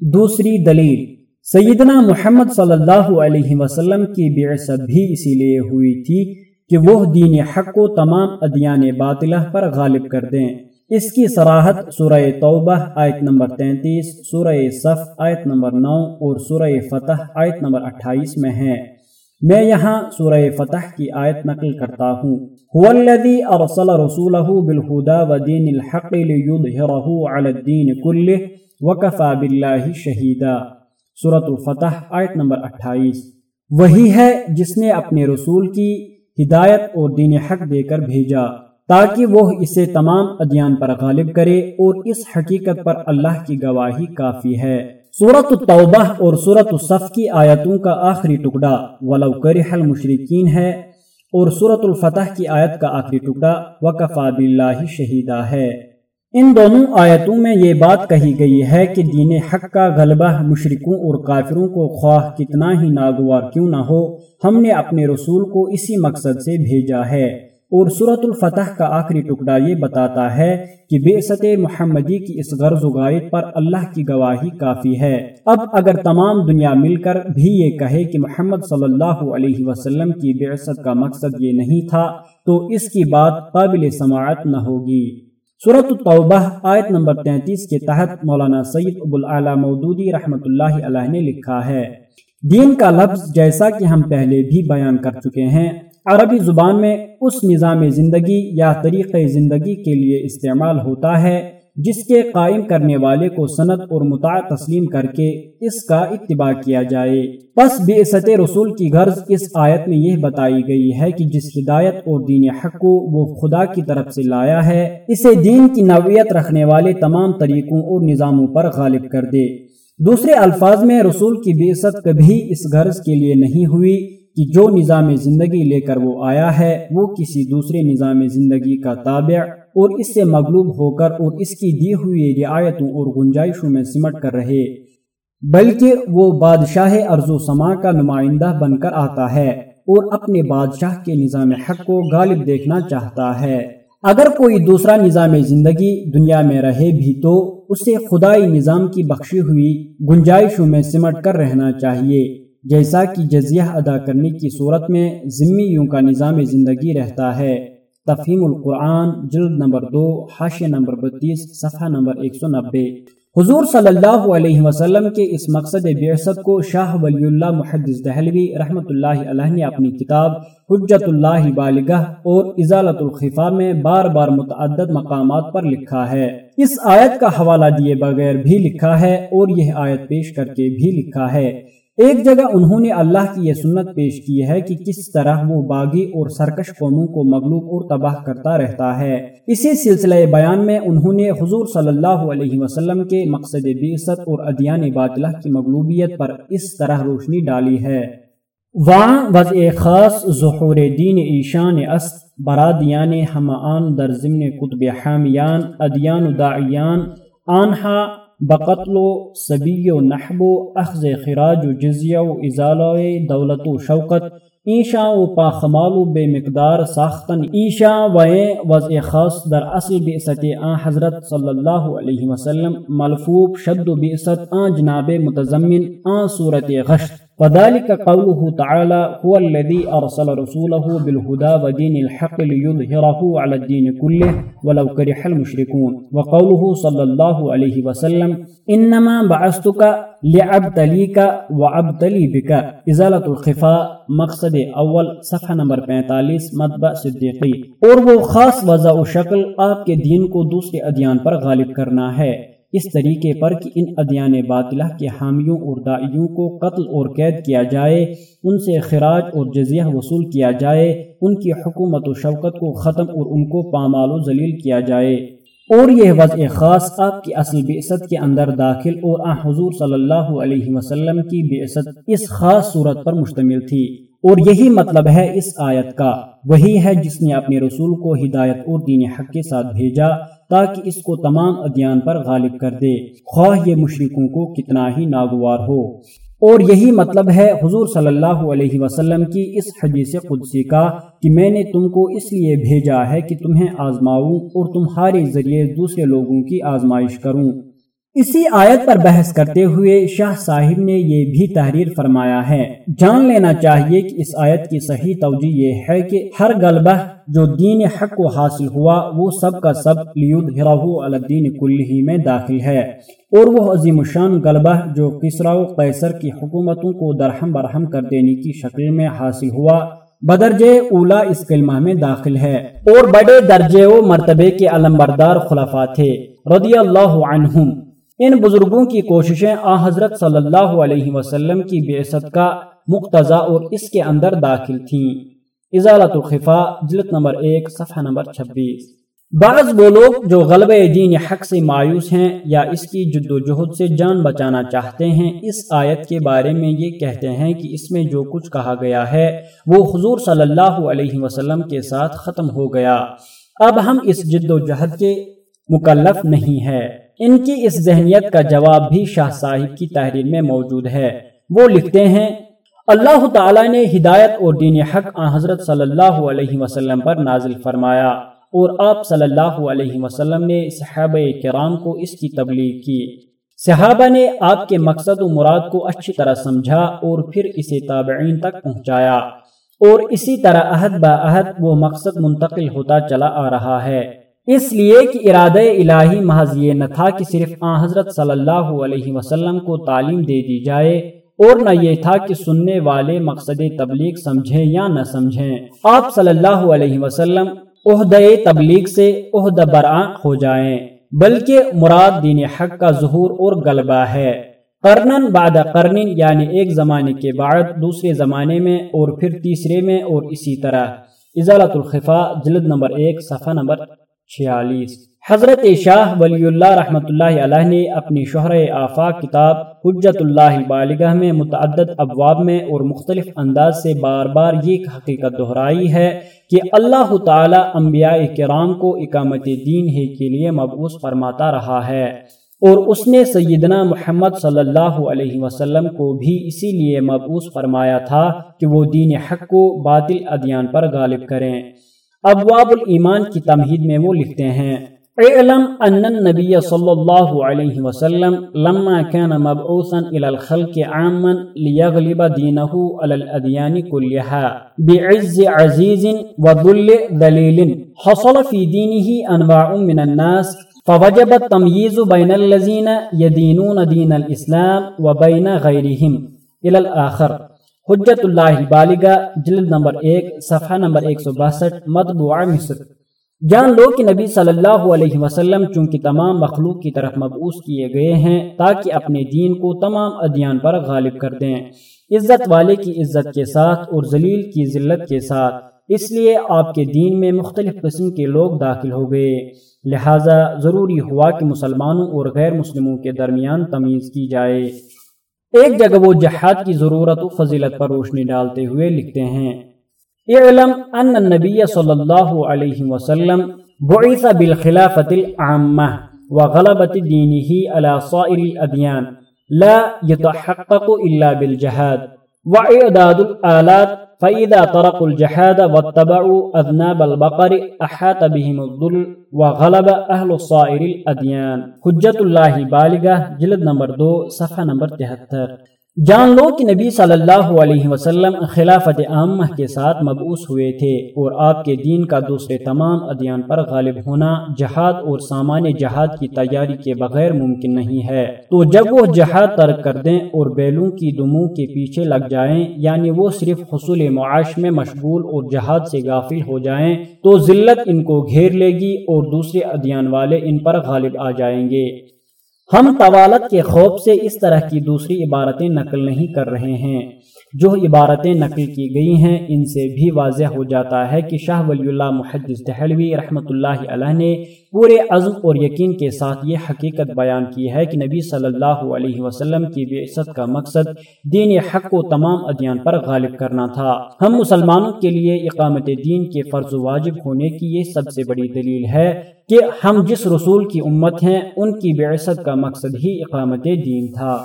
دوسری دلیل، سیدنا محمد صلی اللہ علیہ وسلم کی بعثت بھی اسی لیے ہوئی تھی کہ وہ دین حق کو تمام ادیان باطلہ پر غالب کر دیں۔ اس کی سراحت سورہ توبہ آیت نمبر تینتیس، سورہ صف آیت نمبر نو اور سورہ فتح آیت نمبر اٹھائیس میں ہے۔ میں یہاں سورہ فتح کی آیت نقل کرتا ہوں۔ هو الذي ارسل رسوله بالهدى ودين الحق ليظهره على الدين كله وكفى بالله شهيدا۔ سورۃ الفتح آیت نمبر اٹھائیس۔ وہی ہے جس نے اپنے رسول کی ہدایت اور دین حق دے کر بھیجا، تاکہ وہ اسے تمام ادیان پر غالب کرے اور اس حقیقت پر اللہ کی گواہی کافی ہے۔ صورت التوبہ اور صورت الصف کی آیتوں کا آخری ٹکڑا، ولو کرح المشرقین ہے، اور صورت الفتح کی آیت کا آخری ٹکڑا وکفا باللہ شہیدہ ہے۔ ان دونوں آیتوں میں یہ بات کہی گئی ہے کہ دین حق کا غلبہ مشرکوں اور کافروں کو خواہ کتنا ہی ناگوار کیوں نہ ہو، ہم نے اپنے رسول کو اسی مقصد سے بھیجا ہے۔ اور صورت الفتح کا آخری ٹکڑا یہ بتاتا ہے کہ بے ست محمدی کی اس غرض و غائب پر اللہ کی گواہی کافی ہے۔ اب اگر تمام دنیا مل کر بھی یہ کہے کہ محمد صلی اللہ علیہ وسلم کی بعثت کا مقصد یہ نہیں تھا، تو اس کی بات قابل سماعت نہ ہوگی۔ صورت التوبہ آیت نمبر 33 کے تحت مولانا سید ابو مودودی رحمت اللہ علیہ نے لکھا ہے۔ دین کا لفظ جیسا کہ ہم پہلے بھی بیان کر چکے ہیں عربی زبان میں اس نظام زندگی یا طریقہ زندگی کے لیے استعمال ہوتا ہے، جس کے قائم کرنے والے کو سند اور متع تسلیم کر کے اس کا اتباع کیا جائے۔ پس بے رسول کی غرض اس آیت میں یہ بتائی گئی ہے کہ جس ہدایت اور دین حق کو وہ خدا کی طرف سے لایا ہے، اسے دین کی نوعیت رکھنے والے تمام طریقوں اور نظاموں پر غالب کر دے۔ دوسرے الفاظ میں رسول کی بے کبھی اس غرض کے لیے نہیں ہوئی۔ کہ جو نظام زندگی لے کر وہ آیا ہے، وہ کسی دوسرے نظام زندگی کا تابع اور اس سے مغلوب ہو کر اور اس کی دی ہوئی رعایتوں اور گنجائشوں میں سمٹ کر رہے۔ بلکہ وہ بادشاہ ارض و سما کا نمائندہ بن کر آتا ہے اور اپنے بادشاہ کے نظام حق کو غالب دیکھنا چاہتا ہے۔ اگر کوئی دوسرا نظام زندگی دنیا میں رہے بھی تو اسے خدائی نظام کی بخشی ہوئی گنجائشوں میں سمٹ کر رہنا چاہیے۔ جیسا کہ جزیہ ادا کرنے کی صورت میں ذمیوں کا نظام زندگی رہتا ہے۔ تفہیم القرآن، جلد نمبر دو، حاشیہ نمبر بتیس، صفحہ نمبر ایک سو نبے۔ حضور صلی اللہ علیہ وسلم کے اس مقصد بعثت کو شاہ ولی اللہ محدث دہلوی رحمۃ اللہ علیہ نے اپنی کتاب حجت اللہ بالگہ اور ازالت الخفا میں بار بار متعدد مقامات پر لکھا ہے۔ اس آیت کا حوالہ دیے بغیر بھی لکھا ہے اور یہ آیت پیش کر کے بھی لکھا ہے۔ ایک جگہ انہوں نے اللہ کی یہ سنت پیش کی ہے کہ کس طرح وہ باغی اور سرکش قوموں کو مغلوب اور تباہ کرتا رہتا ہے۔ اسی سلسلہ بیان میں انہوں نے حضور صلی اللہ علیہ وسلم کے مقصد بیست اور ادیان باطلہ کی مغلوبیت پر اس طرح روشنی ڈالی ہے۔ وہاں وضع خاص ظہور دین ایشان است، برادیان ہمان در ضمن قطب حامیان، ادیان داعیان، آنہا بقتل و سبی و نحب و اخذ خراج و جزیہ و ازالہ دولت و شوقت ایشا و پاخمال و بے مقدار ساختن ایشا و وضع خاص در اصل بعثت آن حضرت صلی اللہ علیہ وسلم، ملفوب شد و بعثت آن جناب متضمن، آن صورت غشت۔ فذلك قوله تعالى هو الذي أرسل رسوله بالهدى ودين الحق ليظهره على الدين كله ولو كره المشركون وقوله صلى الله عليه وسلم إنما بعثتك لعبتليك وعبتلي بك ازالة الخفاء، مقصد اول صفحہ نمبر 45 مطبع صدیقی۔ اور وہ خاص وضع و شکل آپ کے دین کو دوسرے ادیان پر غالب کرنا ہے۔ اس طریقے پر کہ ان ادیان باطلہ کے حامیوں اور دائیوں کو قتل اور قید کیا جائے، ان سے خراج اور جزیہ وصول کیا جائے، ان کی حکومت و شوکت کو ختم اور ان کو پامال و ذلیل کیا جائے۔ اور یہ وضع خاص آپ کی اصل بعثت کے اندر داخل اور آن حضور صلی اللہ علیہ وسلم کی بعثت اس خاص صورت پر مشتمل تھی۔ اور یہی مطلب ہے اس آیت کا۔ وہی ہے جس نے اپنے رسول کو ہدایت اور دین حق کے ساتھ بھیجا۔ تاکہ اس کو تمام ادیان پر غالب کر دے۔ خواہ یہ مشرقوں کو کتنا ہی ناگوار ہو۔ اور یہی مطلب ہے حضور صلی اللہ علیہ وسلم کی اس حدیث قدسی کا کہ میں نے تم کو اس لیے بھیجا ہے کہ تمہیں آزماؤں اور تمہارے ذریعے دوسرے لوگوں کی آزمائش کروں۔ اسی آیت پر بحث کرتے ہوئے شاہ صاحب نے یہ بھی تحریر فرمایا ہے۔ جان لینا چاہیے کہ اس آیت کی صحیح توجہ یہ ہے کہ ہر غلبہ جو دین حق کو حاصل ہوا، وہ سب کا سب لیود الدین کلی میں داخل ہے۔ اور وہ عظیم الشان غلبہ جو کسرا و قیصر کی حکومتوں کو درہم برہم کر دینے کی شکل میں حاصل ہوا بدرجے اولا اس کلمہ میں داخل ہے۔ اور بڑے درجے و مرتبے کے علمبردار خلفاء تھے۔ رضی اللہ عنہم۔ ان بزرگوں کی کوششیں آ حضرت صلی اللہ علیہ وسلم کی بیست کا مقتضا اور اس کے اندر داخل تھیں۔ ازالت الخفا جلد نمبر ایک، صفحہ نمبر چھبیس۔ بعض وہ لوگ جو غلب دین حق سے مایوس ہیں یا اس کی جد و جہد سے جان بچانا چاہتے ہیں، اس آیت کے بارے میں یہ کہتے ہیں کہ اس میں جو کچھ کہا گیا ہے، وہ حضور صلی اللہ علیہ وسلم کے ساتھ ختم ہو گیا۔ اب ہم اس جد و جہد کے مکلف نہیں ہے ان کی اس ذہنیت کا جواب بھی شاہ صاحب کی تحریر میں موجود ہے۔ وہ لکھتے ہیں اللہ تعالی نے ہدایت اور دین حق آن حضرت صلی اللہ علیہ وسلم پر نازل فرمایا اور آپ صلی اللہ علیہ وسلم نے صحابہ کرام کو اس کی تبلیغ کی۔ صحابہ نے آپ کے مقصد و مراد کو اچھی طرح سمجھا اور پھر اسے تابعین تک پہنچایا۔ اور اسی طرح عہد با عہد وہ مقصد منتقل ہوتا چلا آ رہا ہے۔ اس لیے کہ ارادہ الہی محض یہ نہ تھا کہ صرف آن حضرت صلی اللہ علیہ وسلم کو تعلیم دے دی جائے اور نہ یہ تھا کہ سننے والے مقصد تبلیغ سمجھیں یا نہ سمجھیں۔ آپ صلی اللہ علیہ وسلم عہدہ تبلیغ سے عہدہ برآں ہو جائیں، بلکہ مراد دین حق کا ظہور اور غلبہ ہے۔ قرنن بعد قرنن یعنی ایک زمانے کے بعد، دوسرے زمانے میں اور پھر تیسرے میں اور اسی طرح۔ ازالت الخفا جلد نمبر ایک، صفحہ نمبر چھیالیس۔ حضرت شاہ ولی اللہ رحمۃ اللہ علیہ نے اپنی شہر آفاق کتاب حجت اللہ بالگاہ میں متعدد ابواب میں اور مختلف انداز سے بار بار یہ حقیقت دہرائی ہے کہ اللہ تعالی انبیاء کرام کو اقامت دین ہی کے لیے مبعوث فرماتا رہا ہے اور اس نے سیدنا محمد صلی اللہ علیہ وسلم کو بھی اسی لیے مبعوث فرمایا تھا کہ وہ دین حق کو باطل ادیان پر غالب کریں۔ ابواب الایمان کی تمہید میں وہ لکھتے ہیں اعلم ان النبی صلی اللہ علیہ وسلم لما كان مبعوثا الى الخلق عاما ليغلب دينه على الاديان كلها بعز عزيز وذل ذليل حصل في دينه انواع من الناس، فوجب التمييز بين الذين يدينون دين الاسلام وبين غيرهم الى الاخر. حجت اللہ بالغہ جلد نمبر ایک، صفحہ نمبر ایک سو باسٹھ مطبوع مصر. جان لو کہ نبی صلی اللہ علیہ وسلم چونکہ تمام مخلوق کی طرف مبعوث کیے گئے ہیں، تاکہ اپنے دین کو تمام ادیان پر غالب کر دیں۔ عزت والے کی عزت کے ساتھ اور ذلیل کی ذلت کے ساتھ۔ اس لیے آپ کے دین میں مختلف قسم کے لوگ داخل ہو گئے۔ لہٰذا ضروری ہوا کہ مسلمانوں اور غیر مسلموں کے درمیان تمیز کی جائے۔ ایک جگہ وہ جہاد کی ضرورت و فضیلت پر روشنی ڈالتے ہوئے لکھتے ہیں۔ اعلم ان النبی صلی اللہ علیہ وسلم بعث بالخلافت العامہ وغلبت دینه على صائر الادیان، لا يتحقق الا بالجهاد واعداد الالات فإذا طرقوا الجهاد واتبعوا أذناب البقر أحاط بهم الظل وغلب أهل الصائر الأديان حجت اللہ بالغہ، جلد نمبر دو، صفحہ نمبر تہتر۔ جان لو کہ نبی صلی اللہ علیہ وسلم خلافت عامہ کے ساتھ مبعوث ہوئے تھے اور آپ کے دین کا دوسرے تمام ادیان پر غالب ہونا جہاد اور سامان جہاد کی تیاری کے بغیر ممکن نہیں ہے۔ تو جب وہ جہاد ترک کر دیں اور بیلوں کی دموں کے پیچھے لگ جائیں یعنی وہ صرف حصول معاش میں مشغول اور جہاد سے غافل ہو جائیں، تو ذلت ان کو گھیر لے گی اور دوسرے ادیان والے ان پر غالب آ جائیں گے۔ ہم طوالت کے خوف سے اس طرح کی دوسری عبارتیں نقل نہیں کر رہے ہیں۔ جو عبارتیں نقل کی گئی ہیں، ان سے بھی واضح ہو جاتا ہے کہ شاہ ولی اللہ محدث دہلوی رحمۃ اللہ علیہ نے پورے عزم اور یقین کے ساتھ یہ حقیقت بیان کی ہے کہ نبی صلی اللہ علیہ وسلم کی بے کا مقصد دین حق کو تمام ادیان پر غالب کرنا تھا۔ ہم مسلمانوں کے لیے اقامت دین کے فرض واجب ہونے کی یہ سب سے بڑی دلیل ہے کہ ہم جس رسول کی امت ہیں، ان کی بے کا مقصد ہی اقامت دین تھا۔